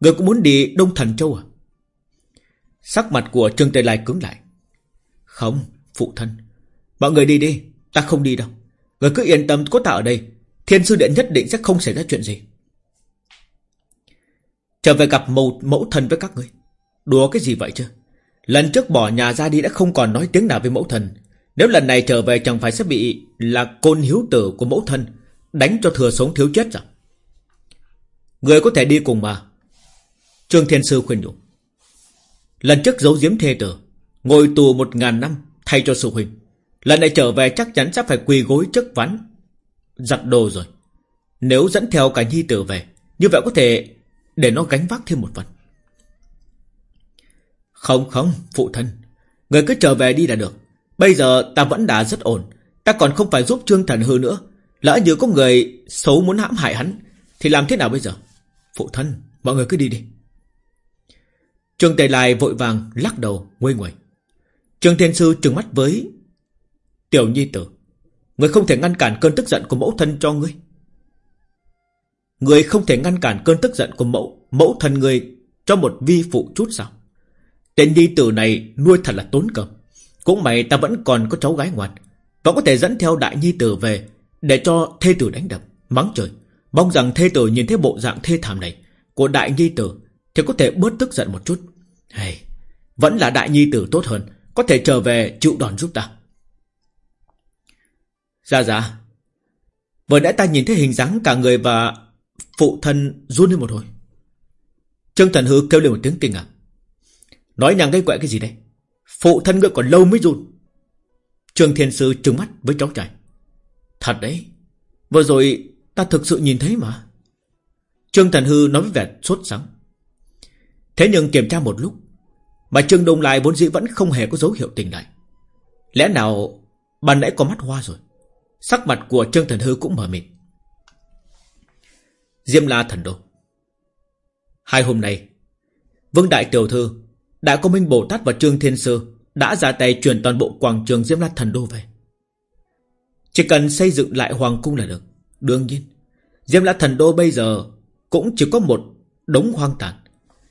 A: Người cũng muốn đi Đông Thần Châu à? Sắc mặt của Trương Tây Lai cứng lại. Không Phụ thân. Mọi người đi đi Ta không đi đâu. Người cứ yên tâm có ta ở đây. Thiên sư điện nhất định sẽ không xảy ra chuyện gì. Trở về gặp mẫu, mẫu thân với các người. Đùa cái gì vậy chứ? Lần trước bỏ nhà ra đi đã không còn nói tiếng nào với mẫu thần. Nếu lần này trở về chẳng phải sẽ bị Là côn hiếu tử của mẫu thân Đánh cho thừa sống thiếu chết rồi Người có thể đi cùng mà. Trương Thiên Sư khuyên nhủ. Lần trước giấu giếm thê tử, Ngồi tù một ngàn năm Thay cho sư huynh. Lần này trở về chắc chắn sẽ phải quỳ gối trước ván, Giặt đồ rồi. Nếu dẫn theo cả nhi tử về, Như vậy có thể để nó gánh vác thêm một phần. Không không, phụ thân. Người cứ trở về đi là được. Bây giờ ta vẫn đã rất ổn. Ta còn không phải giúp Trương Thần Hư nữa. Lỡ như có người xấu muốn hãm hại hắn, Thì làm thế nào bây giờ? Phụ thân, mọi người cứ đi đi. Trương Tề Lai vội vàng lắc đầu, nguôi nguầy Trương Thiên Sư trừng mắt với Tiểu Nhi Tử. Người không thể ngăn cản cơn tức giận của mẫu thân cho ngươi. Người không thể ngăn cản cơn tức giận của mẫu Mẫu thân người cho một vi phụ chút sao? Tên Nhi Tử này nuôi thật là tốn cầm. Cũng mày ta vẫn còn có cháu gái ngoan và có thể dẫn theo đại Nhi Tử về Để cho thê tử đánh đập. Mắng trời. Mong rằng thê tử nhìn thấy bộ dạng thê thảm này Của đại Nhi Tử Thì có thể bớt tức giận một chút. Hay Vẫn là đại Nhi Tử tốt hơn. Có thể trở về chịu đòn giúp ta. Dạ dạ. Vừa nãy ta nhìn thấy hình dáng cả người và Phụ thân run lên một hồi. Trương Thần Hư kêu lên một tiếng kinh ngạc. Nói nhằng gây quẹ cái gì đây? Phụ thân ngươi còn lâu mới run. Trương Thiên Sư trừng mắt với cháu trai. Thật đấy, Vừa rồi ta thực sự nhìn thấy mà. Trương Thần Hư nói với vẻ sốt sắng. Thế nhưng kiểm tra một lúc, Mà Trương Đông Lai vốn dĩ vẫn không hề có dấu hiệu tình lại. Lẽ nào Ban nãy có mắt hoa rồi? Sắc mặt của Trương Thần Hư cũng mở mịt. Diêm La Thần Đô. Hai hôm nay, Vương Đại Tiểu Thư Đại Công Minh Bồ Tát và Trương Thiên Sư Đã ra tay chuyển toàn bộ quảng trường Diêm La Thần Đô về. Chỉ cần xây dựng lại Hoàng Cung là được. Đương nhiên Diêm La Thần Đô bây giờ Cũng chỉ có một đống hoang tàn,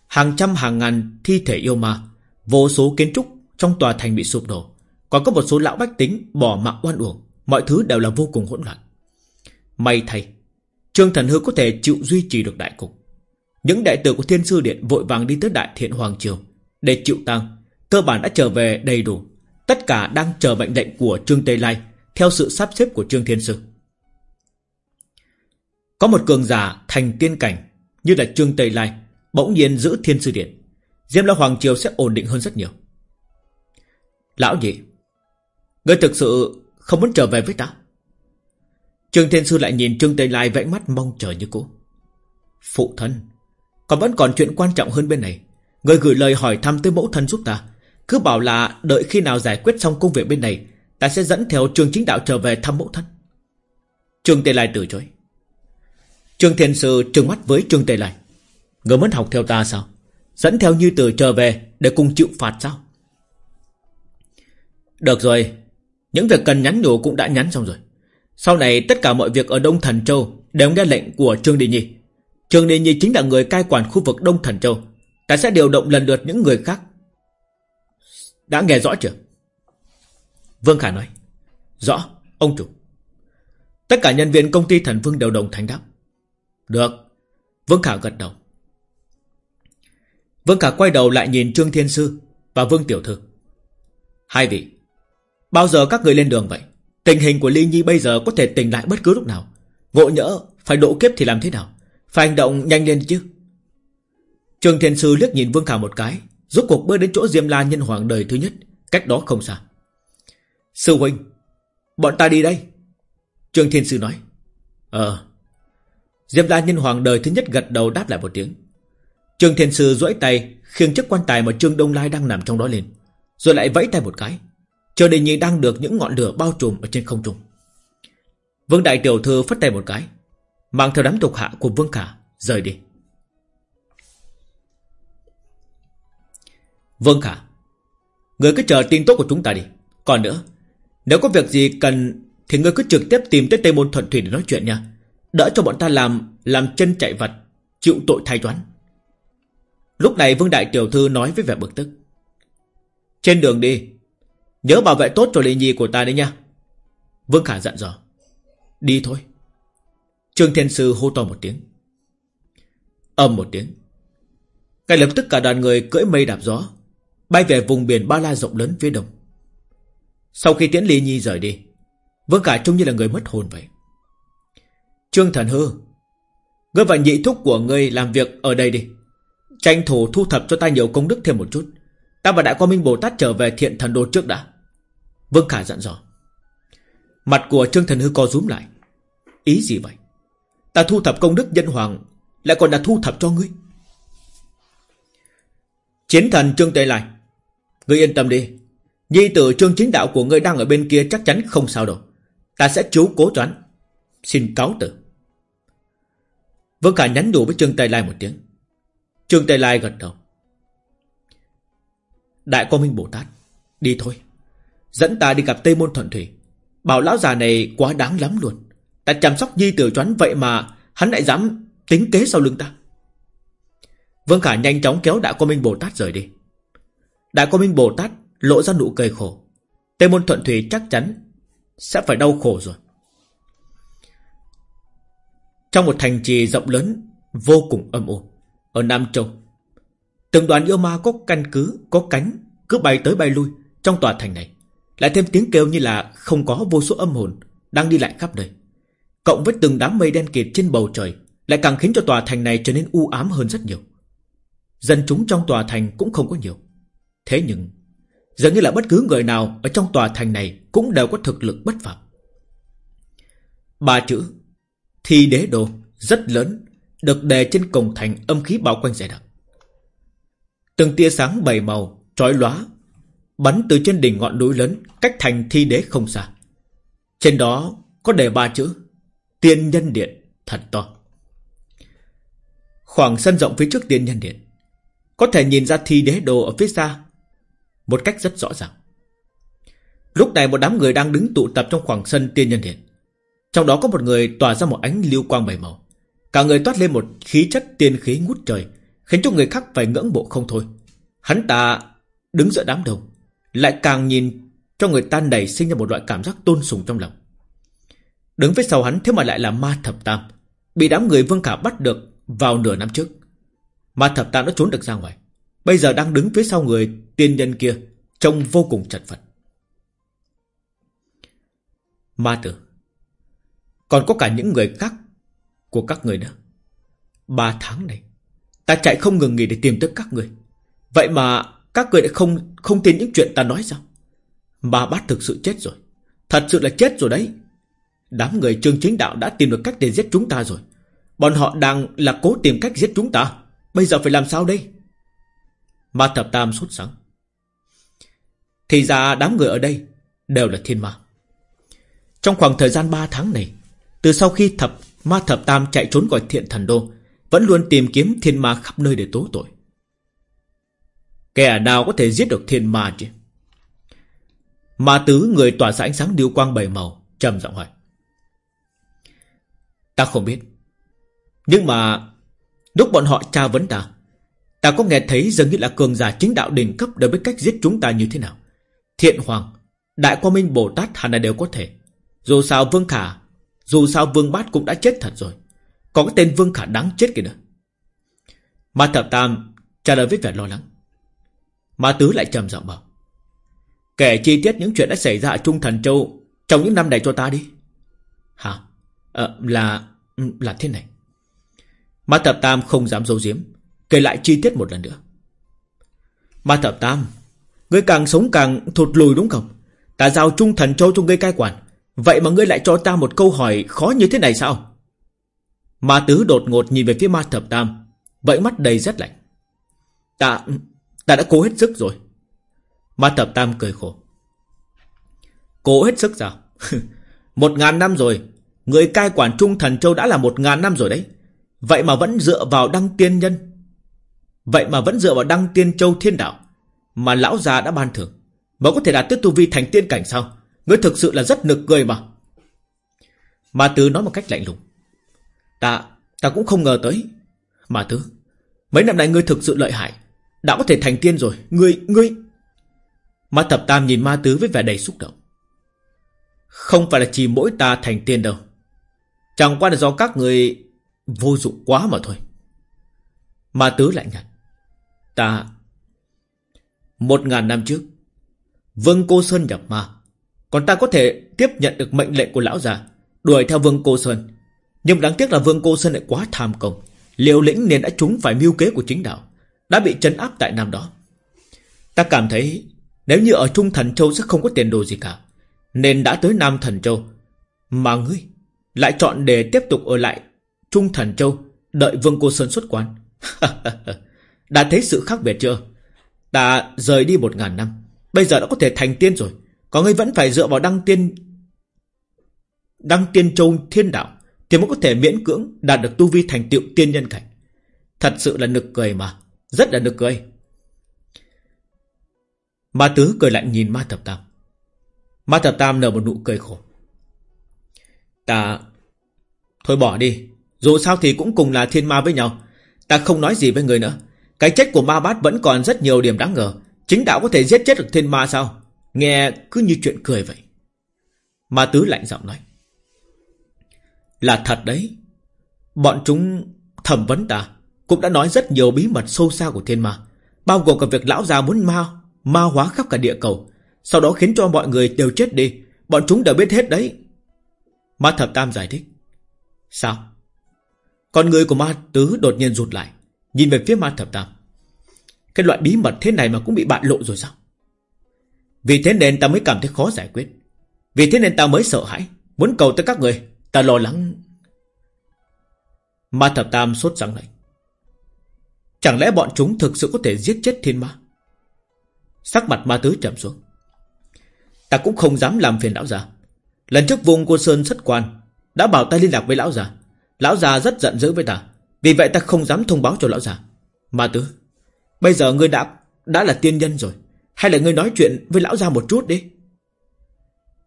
A: Hàng trăm hàng ngàn thi thể yêu ma, Vô số kiến trúc trong tòa thành bị sụp đổ, Còn có một số lão bách tính bỏ mạng oan uổng. Mọi thứ đều là vô cùng hỗn loạn. May thay, Trương Thần Hư có thể chịu duy trì được đại cục. Những đại tử của Thiên Sư Điện Vội vàng đi tới Đại Thiện Hoàng Triều để chịu tang, Cơ bản đã trở về đầy đủ. Tất cả đang chờ mệnh lệnh của Trương Tây Lai Theo sự sắp xếp của Trương Thiên Sư. Có một cường giả thành tiên cảnh Như là Trương Tây Lai Bỗng nhiên giữ Thiên Sư Điện. Diêm La Hoàng Triều sẽ ổn định hơn rất nhiều. Lão nhị Ngươi thực sự không muốn trở về với ta? Trương Thiên Sư lại nhìn Trương Tây Lai vẫy mắt mong chờ như cũ. Phụ thân Còn vẫn còn chuyện quan trọng hơn bên này. Người gửi lời hỏi thăm tới mẫu thân giúp ta. Cứ bảo là đợi khi nào giải quyết xong công việc bên này, Ta sẽ dẫn theo trường chính đạo trở về thăm mẫu thân. Trương tề Lai từ chối. Trương thiền Sư trừng mắt với Trương tề Lai. Người muốn học theo ta sao? Dẫn theo như từ trở về Để cùng chịu phạt sao? Được rồi, những việc cần nhắn nhủ cũng đã nhắn xong rồi. Sau này tất cả mọi việc ở Đông Thần Châu Đều nghe lệnh của Trương Đình Nhi. Trương Đình Nhi chính là người cai quản khu vực Đông Thần Châu. Ta sẽ điều động lần lượt những người khác. Đã nghe rõ chưa? Vương Khả nói. Rõ, ông chủ. Tất cả nhân viên công ty Thần Vương đều đồng thành đáp. Được. Vương Khả gật đầu. Vương Khả quay đầu lại nhìn Trương Thiên Sư Và Vương Tiểu Thư. Hai vị Bao giờ các người lên đường vậy? Tình hình của Ly Nhi bây giờ có thể tỉnh lại bất cứ lúc nào. Ngộ nhỡ Phải độ kiếp thì làm thế nào? Phải hành động nhanh lên chứ. Trường Thiên Sư liếc nhìn Vương Khả một cái Rốt cuộc bước đến chỗ Diêm La nhân hoàng đời thứ nhất Cách đó không xa. Sư huynh Bọn ta đi đây. Trương Thiên Sư nói. Ờ. Diêm La nhân hoàng đời thứ nhất gật đầu đáp lại một tiếng. Trương Thiên Sư duỗi tay khiêng chiếc quan tài mà Trương Đông Lai đang nằm trong đó lên Rồi lại vẫy tay một cái. Chờ để nhìn đang được những ngọn lửa bao trùm ở trên không trung. Vương Đại Tiểu Thư phất tay một cái, mang theo đám tục hạ của Vương Khả rời đi. Vâng Khả, người cứ chờ tin tốt của chúng ta đi. Còn nữa, nếu có việc gì cần thì người cứ trực tiếp tìm tới Tây Môn Thuận Thủy để nói chuyện nha. Đỡ cho bọn ta làm làm chân chạy vật, chịu tội thay toán. Lúc này Vương Đại Tiểu Thư nói với vẻ bực tức. Trên đường đi, Nhớ bảo vệ tốt cho Lê Nhi của ta đấy nha Vương Khả dặn dò Đi thôi Trương Thiên Sư hô to một tiếng Âm một tiếng Ngay lập tức cả đoàn người cưỡi mây đạp gió Bay về vùng biển Ba La rộng lớn phía đông. Sau khi tiễn Lý Nhi rời đi, Vương Khả trông như là người mất hồn vậy. Trương Thần Hư, Ngươi và nhị thúc của ngươi làm việc ở đây đi. Tranh thủ thu thập cho ta nhiều công đức thêm một chút. Ta và Đại Quang Minh Bồ Tát trở về thiện thần đô trước đã. Vương Khả dặn dò. Mặt của Trương Thần Hư co rúm lại. Ý gì vậy? Ta thu thập công đức nhân hoàng, Lại còn là thu thập cho ngươi. Chiến thần Trương Tây Lai Ngươi yên tâm đi. Nhi tử Trương Chính Đạo của ngươi đang ở bên kia chắc chắn không sao đâu. Ta sẽ chú cố toán Xin cáo tử Vương Khả nhắn đủ với Trương Tây Lai một tiếng. Trương Tây Lai gật đầu. Đại Quang Minh Bồ Tát, Đi thôi. Dẫn ta đi gặp Tây Môn Thuận Thủy. Bảo lão già này quá đáng lắm luôn. Ta chăm sóc nhi tử choán vậy mà Hắn lại dám tính kế sau lưng ta. Vương Khả nhanh chóng kéo Đại Quang Minh Bồ Tát rời đi. Đại Quang Minh Bồ Tát lộ ra nụ cười khổ. Tây Môn Thuận Thủy chắc chắn Sẽ phải đau khổ rồi. Trong một thành trì rộng lớn, Vô cùng âm u, Ở Nam Châu, Từng đoàn yêu ma có căn cứ, Có cánh, Cứ bay tới bay lui Trong tòa thành này. Lại thêm tiếng kêu như là Không có vô số âm hồn Đang đi lại khắp nơi. Cộng với từng đám mây đen kịt trên bầu trời, Lại càng khiến cho tòa thành này trở nên u ám hơn rất nhiều. Dân chúng trong tòa thành cũng không có nhiều. Thế nhưng, Dường như là bất cứ người nào Ở trong tòa thành này Cũng đều có thực lực bất phạm Ba chữ, Thi đế đồ Rất lớn, Được đề trên cổng thành âm khí bao quanh dày đặc Từng tia sáng bảy màu, Trói lóa, Bắn từ trên đỉnh ngọn núi lớn Cách thành thi đế không xa. Trên đó có đề ba chữ, Tiên nhân điện, Thật to. Khoảng sân rộng phía trước tiên nhân điện, Có thể nhìn ra thi đế đồ ở phía xa một cách rất rõ ràng. Lúc này một đám người đang đứng tụ tập trong khoảng sân tiên nhân điện. Trong đó có một người tỏa ra một ánh lưu quang bảy màu. Cả người toát lên một khí chất tiên khí ngút trời, Khiến cho người khác phải ngưỡng bộ không thôi. Hắn ta đứng giữa đám đông, Lại càng nhìn cho người ta nảy sinh ra một loại cảm giác tôn sùng trong lòng. Đứng phía sau hắn thế mà lại là ma thập tam, Bị đám người vương khả bắt được Vào nửa năm trước. Ma thập tam đã trốn được ra ngoài, Bây giờ đang đứng phía sau người tiên nhân kia Trông vô cùng chật vật. Ma tử, Còn có cả những người khác Của các người nữa. Ba tháng này, Ta chạy không ngừng nghỉ để tìm tới các người. Vậy mà các người lại không không tin những chuyện ta nói sao? Ma bát thực sự chết rồi. Thật sự là chết rồi đấy. Đám người trương chính đạo đã tìm được cách để giết chúng ta rồi. Bọn họ đang là cố tìm cách giết chúng ta. Bây giờ phải làm sao đây? Ma thập tam sốt sắng. Thì ra đám người ở đây Đều là thiên ma. Trong khoảng thời gian 3 tháng này, Từ sau khi thập, ma thập tam chạy trốn khỏi thiện thần đô, Vẫn luôn tìm kiếm thiên ma khắp nơi để tố tội. Kẻ nào có thể giết được thiên ma chứ? Ma tứ người tỏa ra ánh sáng điêu quang bảy màu, trầm giọng hỏi. Ta không biết. Nhưng mà Lúc bọn họ tra vấn ta Ta có nghe thấy dường như là cường giả chính đạo đỉnh cấp Đều biết cách giết chúng ta như thế nào? Thiện Hoàng Đại Quang Minh Bồ Tát hẳn là đều có thể. Dù sao Vương Khả Dù sao Vương Bát cũng đã chết thật rồi. Có cái tên Vương Khả đáng chết kìa nữa. Ma Thập Tam trả lời với vẻ lo lắng. Ma Tứ lại trầm giọng bảo Kể chi tiết những chuyện đã xảy ra ở Trung Thần Châu Trong những năm này cho ta đi. Hả? Ờ, là... là thế này. Ma Thập Tam không dám giấu giếm kể lại chi tiết một lần nữa. Ma Thập Tam, ngươi càng sống càng thụt lùi đúng không? Ta giao trung thần châu cho ngươi cai quản, vậy mà ngươi lại cho ta một câu hỏi khó như thế này sao? Ma Tứ đột ngột nhìn về phía Ma Thập Tam, vậy mắt đầy rất lạnh. Ta... ta đã cố hết sức rồi. Ma Thập Tam cười khổ. Cố hết sức sao? một ngàn năm rồi, Người cai quản Trung Thần Châu đã là một ngàn năm rồi đấy. Vậy mà vẫn dựa vào đăng tiên nhân. Vậy mà vẫn dựa vào đăng tiên châu thiên đạo. Mà lão già đã ban thưởng. Mà có thể đạt tới tu vi thành tiên cảnh sao? Ngươi thực sự là rất nực cười mà. Mà Tứ nói một cách lạnh lùng. Ta, ta cũng không ngờ tới. Mà Tứ, mấy năm nay ngươi thực sự lợi hại. Đã có thể thành tiên rồi. Ngươi, ngươi... Ma Thập Tam nhìn Ma Tứ với vẻ đầy xúc động. Không phải là chỉ mỗi ta thành tiên đâu. Chẳng qua là do các người vô dụng quá mà thôi. Ma tứ lại nhặt. Ta... Một ngàn năm trước, Vương Cô Sơn nhập ma. Còn ta có thể tiếp nhận được mệnh lệnh của lão già, đuổi theo Vương Cô Sơn. Nhưng đáng tiếc là Vương Cô Sơn lại quá tham công. Liều lĩnh nên đã trúng phải mưu kế của chính đạo. Đã bị trấn áp tại Nam đó. Ta cảm thấy Nếu như ở Trung Thần Châu sẽ không có tiền đồ gì cả Nên đã tới Nam Thần Châu Mà ngươi Lại chọn để tiếp tục ở lại Trung Thần Châu Đợi Vương Cô Sơn xuất quan Đã thấy sự khác biệt chưa Ta rời đi một ngàn năm. Bây giờ đã có thể thành tiên rồi. Còn ngươi vẫn phải dựa vào đăng tiên Đăng tiên châu thiên đạo Thì mới có thể miễn cưỡng Đạt được tu vi thành tựu tiên nhân cảnh. Thật sự là nực cười mà. Rất là nực cười. Ma tứ cười lạnh nhìn ma thập tam. Ma thập tam nở một nụ cười khổ. Ta, Thôi bỏ đi. Dù sao thì cũng cùng là thiên ma với nhau. Ta không nói gì với người nữa. Cái chết của ma bát vẫn còn rất nhiều điểm đáng ngờ. Chính đạo có thể giết chết được thiên ma sao? Nghe cứ như chuyện cười vậy. Ma tứ lạnh giọng nói. Là thật đấy. Bọn chúng thẩm vấn ta Cũng đã nói rất nhiều bí mật sâu xa của thiên ma, Bao gồm cả việc lão già muốn ma Ma hóa khắp cả địa cầu. Sau đó khiến cho mọi người đều chết đi. Bọn chúng đều biết hết đấy. Ma thập tam giải thích. Sao? Con người của ma tứ đột nhiên rụt lại. Nhìn về phía ma thập tam. Cái loại bí mật thế này mà cũng bị bại lộ rồi sao? Vì thế nên ta mới cảm thấy khó giải quyết. Vì thế nên ta mới sợ hãi. Muốn cầu tới các người, Ta lo lắng. Ma thập tam sốt sắng lạnh. Chẳng lẽ bọn chúng thực sự có thể giết chết thiên ma? Sắc mặt ma tứ trầm xuống. Ta cũng không dám làm phiền lão già. Lần trước vùng cô Sơn xuất quan Đã bảo ta liên lạc với lão già. Lão già rất giận dữ với ta. Vì vậy ta không dám thông báo cho lão già. Mà tứ Bây giờ ngươi đã đã là tiên nhân rồi. Hay là ngươi nói chuyện với lão già một chút đi.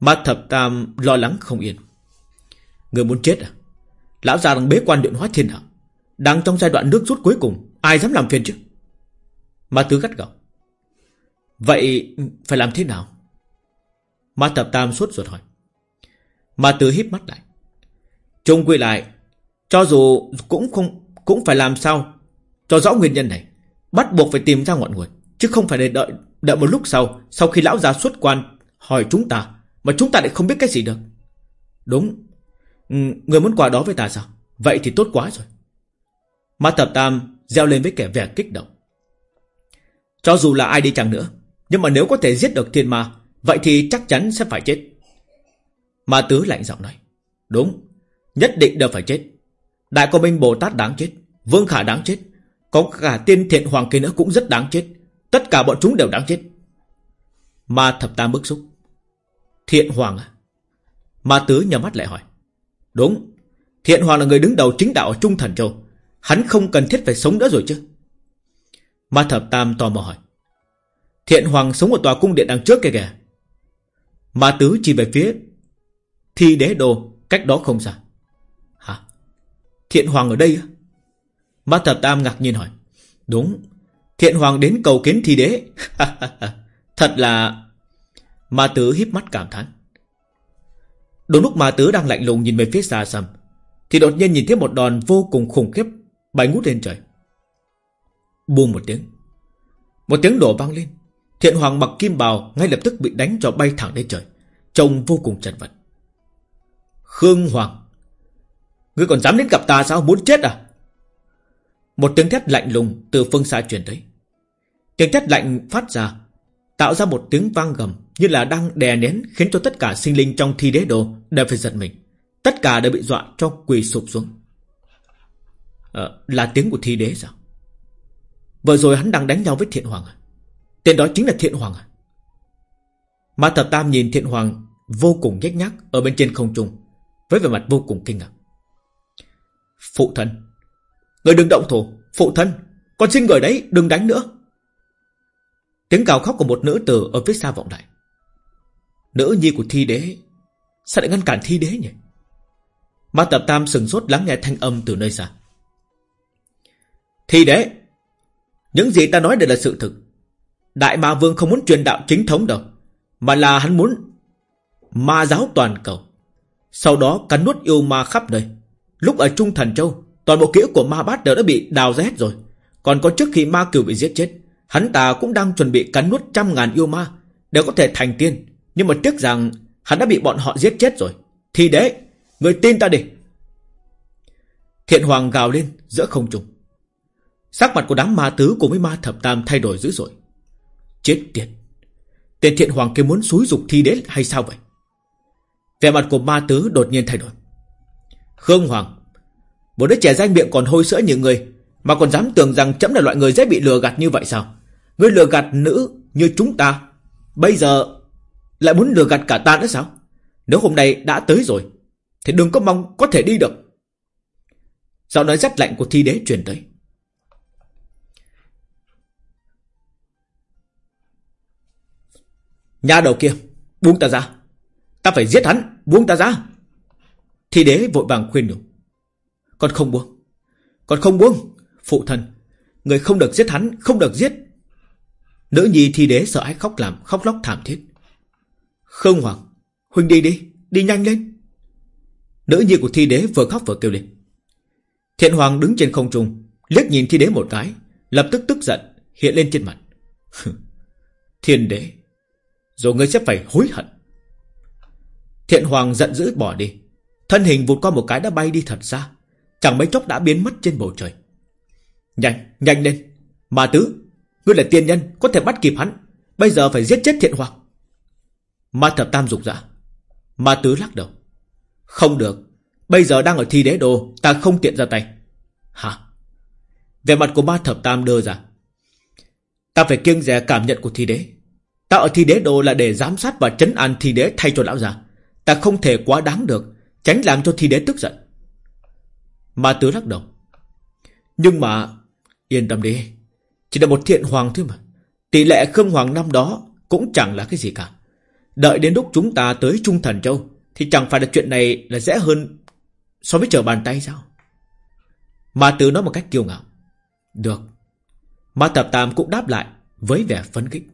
A: Ma thập tam lo lắng không yên. Ngươi muốn chết à? Lão già đang bế quan điện hóa thiên hạ. Đang trong giai đoạn nước rút cuối cùng Ai dám làm phiền chứ? Ma tứ gắt gỏng. Vậy phải làm thế nào? Ma Thập Tam suốt ruột hỏi. Ma Tứ híp mắt lại. Trung quy lại, cho dù cũng không cũng phải làm sao cho rõ nguyên nhân này, bắt buộc phải tìm ra ngọn nguồn, chứ không phải để đợi đợi một lúc sau, sau khi lão già xuất quan hỏi chúng ta, mà chúng ta lại không biết cái gì được. Đúng, ừ, người muốn quà đó với ta sao? Vậy thì tốt quá rồi. Ma Thập Tam gieo lên với kẻ vẻ kích động. Cho dù là ai đi chăng nữa, nhưng mà nếu có thể giết được thiên ma Vậy thì chắc chắn sẽ phải chết Ma tứ lạnh giọng nói Đúng Nhất định đều phải chết Đại công minh Bồ Tát đáng chết, Vương Khả đáng chết, Có cả tiên thiện hoàng kia nữa cũng rất đáng chết. Tất cả bọn chúng đều đáng chết. Ma thập tam bức xúc. Thiện hoàng à? Ma tứ nhắm mắt lại hỏi. Đúng, Thiện hoàng là người đứng đầu chính đạo ở Trung Thần Châu. Hắn không cần thiết phải sống nữa rồi chứ? Ma thập tam tò mò hỏi. Thiện Hoàng sống ở tòa cung điện đằng trước kìa kìa. Ma Tứ chỉ về phía Thi đế đồ cách đó không xa. Thiện Hoàng ở đây? Ma Thập Tam ngạc nhiên hỏi. Đúng. Thiện Hoàng đến cầu kiến thi đế. Thật là... Ma Tứ híp mắt cảm thán. Đúng lúc Ma Tứ đang lạnh lùng nhìn về phía xa xăm Thì đột nhiên nhìn thấy một đòn vô cùng khủng khiếp Bay ngút lên trời Buông một tiếng Một tiếng đổ vang lên Thiện Hoàng mặc kim bào ngay lập tức bị đánh cho bay thẳng lên trời. Trông vô cùng chật vật. Khương Hoàng. Ngươi còn dám đến gặp ta sao? Muốn chết à? Một tiếng thét lạnh lùng từ phương xa truyền tới. Tiếng thét lạnh phát ra, tạo ra một tiếng vang gầm như là đang đè nén khiến cho tất cả sinh linh trong thi đế đồ đều phải giật mình. Tất cả đều bị dọa cho quỳ sụp xuống. À, là tiếng của thi đế sao? Vừa rồi hắn đang đánh nhau với thiện hoàng à? Tên đó chính là Thiện Hoàng à? Ma Thập Tam nhìn Thiện Hoàng vô cùng nhếch nhác ở bên trên không trung, với vẻ mặt vô cùng kinh ngạc. Phụ thân, người đừng động thủ, phụ thân, con xin người đấy, đừng đánh nữa. Tiếng gào khóc của một nữ tử ở phía xa vọng lại. Nữ nhi của thi đế, sao lại ngăn cản thi đế nhỉ? Ma Tập Tam sừng sốt lắng nghe thanh âm từ nơi xa. Thi đế, những gì ta nói đều là sự thực. Đại Ma Vương không muốn truyền đạo chính thống đâu Mà là hắn muốn Ma giáo toàn cầu Sau đó cắn nuốt yêu ma khắp nơi Lúc ở Trung Thần Châu, Toàn bộ kỹ của ma bát đều đã bị đào ra hết rồi. Còn có trước khi ma cửu bị giết chết, Hắn ta cũng đang chuẩn bị cắn nuốt trăm ngàn yêu ma, Đều có thể thành tiên. Nhưng mà tiếc rằng, Hắn đã bị bọn họ giết chết rồi. Thì đấy, Người tin ta đi. Thiện Hoàng gào lên giữa không trung. Sắc mặt của đám ma tứ cùng với ma thập tam thay đổi dữ dội. Chết tiệt. Tên thiện hoàng kia muốn xúi dục thi đế hay sao vậy? Vẻ mặt của ma tứ đột nhiên thay đổi. Khương Hoàng. Một đứa trẻ danh miệng còn hôi sữa như người Mà còn dám tưởng rằng chấm là loại người dễ bị lừa gạt như vậy sao? Người lừa gạt nữ như chúng ta, Bây giờ Lại muốn lừa gạt cả ta nữa sao? Nếu hôm nay đã tới rồi, Thì đừng có mong có thể đi được. Giọng nói rất lạnh của thi đế truyền tới. Nhà đầu kia, Buông ta ra. Ta phải giết hắn, Buông ta ra. Thi đế vội vàng khuyên nhủ, Con không buông, Con không buông, Phụ thân, Người không được giết hắn, Không được giết. Nữ nhi thi đế sợ ái khóc làm, Khóc lóc thảm thiết. Khương Hoàng, Huynh đi đi Đi nhanh lên. Nữ nhi của thi đế vừa khóc vừa kêu lên. Thiện Hoàng đứng trên không trung, liếc nhìn thi đế một cái, Lập tức tức giận, Hiện lên trên mặt. Thiên đế Rồi ngươi sẽ phải hối hận. Thiện Hoàng giận dữ bỏ đi. Thân hình vụt qua một cái đã bay đi thật xa Chẳng mấy chốc đã biến mất trên bầu trời. Nhanh, nhanh lên. Mà tứ, ngươi là tiên nhân Có thể bắt kịp hắn. Bây giờ phải giết chết thiện hoặc. Ma thập tam dục dạ Ma tứ lắc đầu. Không được. Bây giờ đang ở thi đế đồ Ta không tiện ra tay. Hả? Về mặt của ma thập tam đưa ra. Ta phải kiêng dè cảm nhận của thi đế. Ta ở thi đế đồ là để giám sát và chấn an thi đế thay cho lão già. Ta không thể quá đáng được. Tránh làm cho thi đế tức giận. Ma tứ lắc đầu. Nhưng mà, Yên tâm đi. Chỉ là một thiện hoàng thôi mà. Tỷ lệ Khương Hoàng năm đó Cũng chẳng là cái gì cả. Đợi đến lúc chúng ta tới Trung Thần Châu, Thì chẳng phải là chuyện này là dễ hơn So với trở bàn tay sao? Ma Tứ nói một cách kiêu ngạo. Được. Ma Tập Tam cũng đáp lại Với vẻ phấn khích.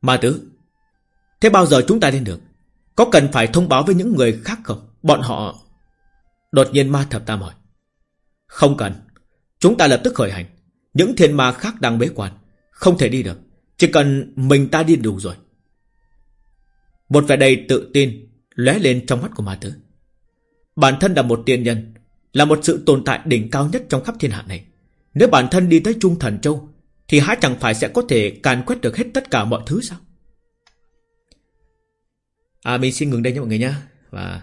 A: Ma Tứ, Thế bao giờ chúng ta lên được? Có cần phải thông báo với những người khác không? Bọn họ Đột nhiên Ma Thập Tam hỏi. Không cần. Chúng ta lập tức khởi hành. Những thiên ma khác đang bế quan. Không thể đi được. Chỉ cần mình ta đi đủ rồi. Một vẻ đầy tự tin lóe lên trong mắt của ma tử Bản thân là một tiên nhân, Là một sự tồn tại đỉnh cao nhất trong khắp thiên hạ này. Nếu bản thân đi tới Trung Thần Châu, Thì há chẳng phải sẽ có thể càn quét được hết tất cả mọi thứ sao? À mình xin ngừng đây nha mọi người nhé Và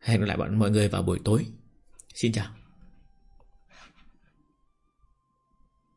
A: hẹn gặp lại mọi người vào buổi tối. Xin chào.